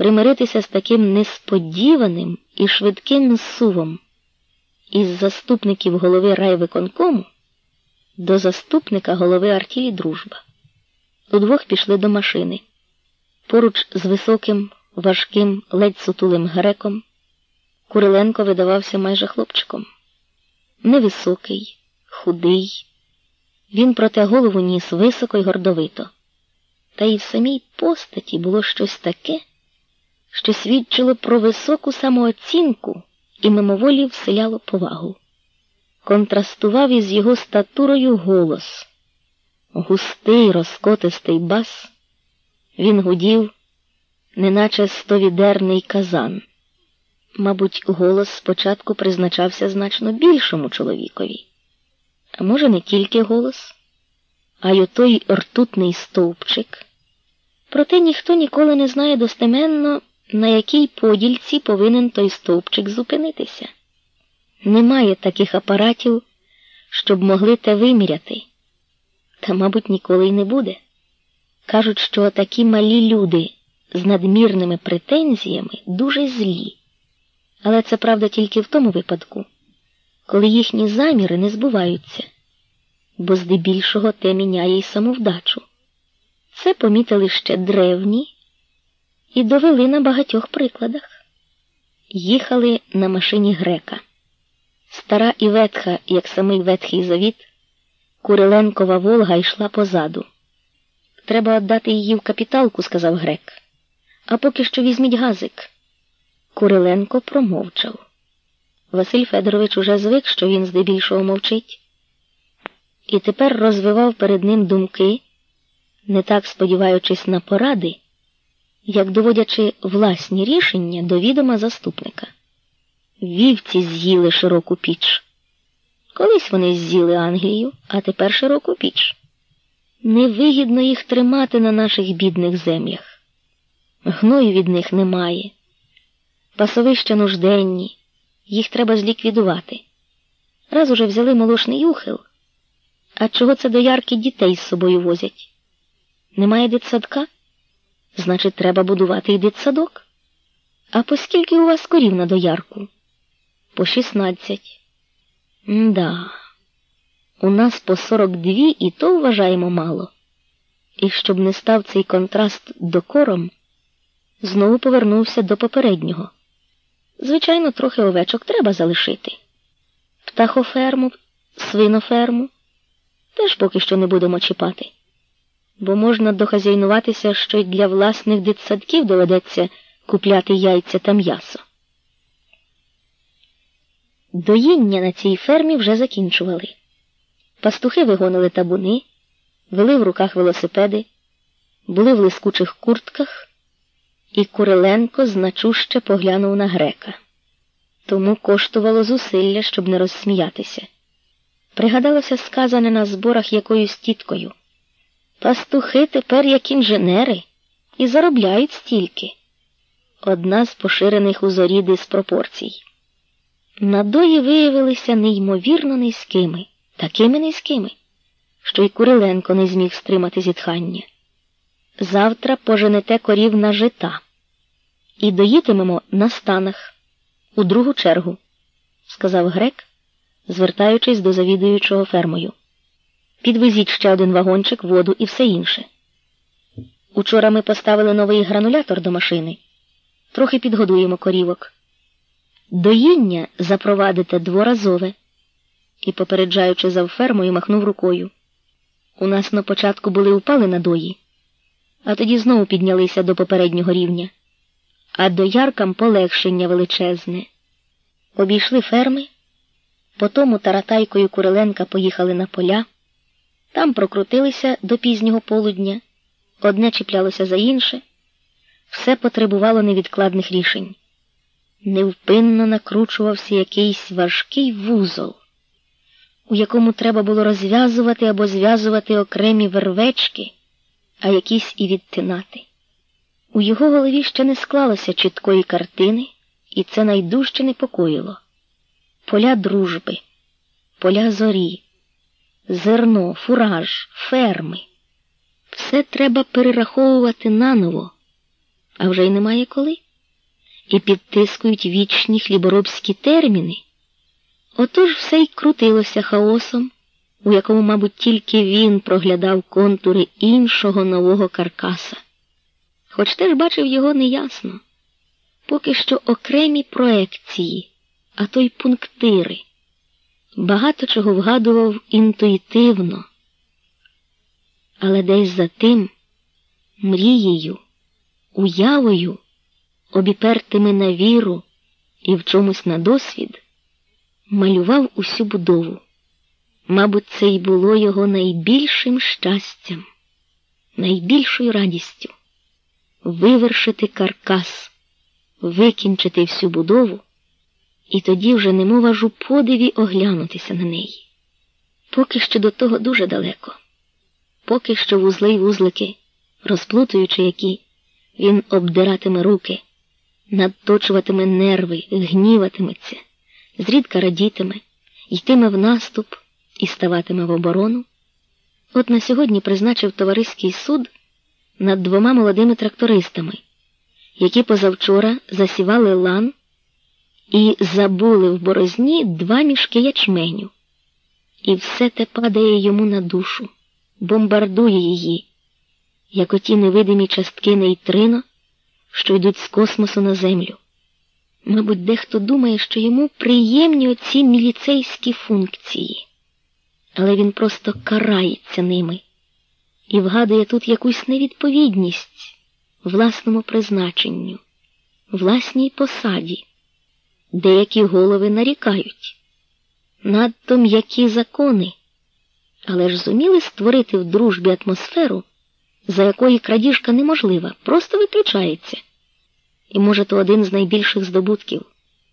примиритися з таким несподіваним і швидким сувом із заступників голови райвиконкому до заступника голови артілі дружба. Удвох пішли до машини. Поруч з високим, важким, ледь сутулим греком Куриленко видавався майже хлопчиком. Невисокий, худий. Він проте голову ніс високо й гордовито. Та й в самій постаті було щось таке, що свідчило про високу самооцінку і мимоволі вселяло повагу. Контрастував із його статурою голос, густий, розкотистий бас. Він гудів, неначе стовідерний казан. Мабуть, голос спочатку призначався значно більшому чоловікові. А може, не тільки голос, а й отой ртутний стовпчик. Проте ніхто ніколи не знає достеменно, на якій подільці повинен той стовпчик зупинитися. Немає таких апаратів, щоб могли те виміряти. Та, мабуть, ніколи й не буде. Кажуть, що такі малі люди з надмірними претензіями дуже злі. Але це правда тільки в тому випадку, коли їхні заміри не збуваються, бо здебільшого те міняє й самовдачу. Це помітили ще древні і довели на багатьох прикладах. Їхали на машині грека. Стара і ветха, як самий ветхий завіт, Куриленкова Волга йшла позаду. Треба віддати її в капіталку, сказав грек. А поки що візьміть газик. Куриленко промовчав. Василь Федорович уже звик, що він здебільшого мовчить, і тепер розвивав перед ним думки, не так сподіваючись на поради, як доводячи власні рішення до відома заступника. Вівці з'їли широку піч. Колись вони з'їли Англію, а тепер широку піч. Невигідно їх тримати на наших бідних землях. Гною від них немає. Пасовища нужденні, їх треба зліквідувати. Раз уже взяли молочний юхил. А чого це доярки дітей з собою возять? Немає дитсадка? Значить, треба будувати й дитсадок. А по скільки у вас корів на доярку? По шістнадцять. Да, у нас по сорок дві і то вважаємо мало. І щоб не став цей контраст докором, знову повернувся до попереднього. Звичайно, трохи овечок треба залишити. Птахоферму, свиноферму теж поки що не будемо чіпати, бо можна дохазяйнуватися, що й для власних дитсадків доведеться купляти яйця та м'ясо. Доїння на цій фермі вже закінчували. Пастухи вигонили табуни, вели в руках велосипеди, були в лискучих куртках. І Куриленко значуще поглянув на грека. Тому коштувало зусилля, щоб не розсміятися. Пригадалося сказане на зборах якоюсь тіткою. Пастухи тепер як інженери і заробляють стільки. Одна з поширених у зорі диспропорцій. Надої виявилися неймовірно низькими, такими низькими, що й Куриленко не зміг стримати зітхання. Завтра поженете корів на жита і доїтимемо на станах у другу чергу, сказав грек, звертаючись до завідуючого фермою. Підвезіть ще один вагончик, воду і все інше. Учора ми поставили новий гранулятор до машини. Трохи підгодуємо корівок. Доїння запровадите дворазове і, попереджаючи за фермою, махнув рукою. У нас на початку були упали на дої а тоді знову піднялися до попереднього рівня, а до яркам полегшення величезне. Обійшли ферми, потому таратайкою Куриленка поїхали на поля, там прокрутилися до пізнього полудня, одне чіплялося за інше, все потребувало невідкладних рішень. Невпинно накручувався якийсь важкий вузол, у якому треба було розв'язувати або зв'язувати окремі вервечки а якісь і відтинати. У його голові ще не склалося чіткої картини, і це найдужче непокоїло. Поля дружби, поля зорі, зерно, фураж, ферми. Все треба перераховувати наново, а вже й немає коли, і підтискують вічні хліборобські терміни. Отож все й крутилося хаосом, у якому, мабуть, тільки він проглядав контури іншого нового каркаса. Хоч теж бачив його неясно, поки що окремі проекції, а то й пунктири. Багато чого вгадував інтуїтивно, але десь за тим мрією, уявою, обіпертими на віру і в чомусь на досвід, малював усю будову. Мабуть, це й було його найбільшим щастям, найбільшою радістю вивершити каркас, викінчити всю будову, і тоді вже не мова ж у подиві оглянутися на неї. Поки що до того дуже далеко, поки що вузли й вузлики, розплутуючи які, він обдиратиме руки, надточуватиме нерви, гніватиметься, зрідка радітиме, йтиме в наступ і ставатиме в оборону. От на сьогодні призначив товариський суд над двома молодими трактористами, які позавчора засівали лан і забули в борозні два мішки ячменю. І все те падає йому на душу, бомбардує її, як оті невидимі частки нейтрино, що йдуть з космосу на землю. Мабуть, дехто думає, що йому приємні оці міліцейські функції, але він просто карається ними і вгадує тут якусь невідповідність власному призначенню, власній посаді. Деякі голови нарікають. Надто м'які закони, але ж зуміли створити в дружбі атмосферу, за якої крадіжка неможлива, просто виключається. І, може, то один з найбільших здобутків.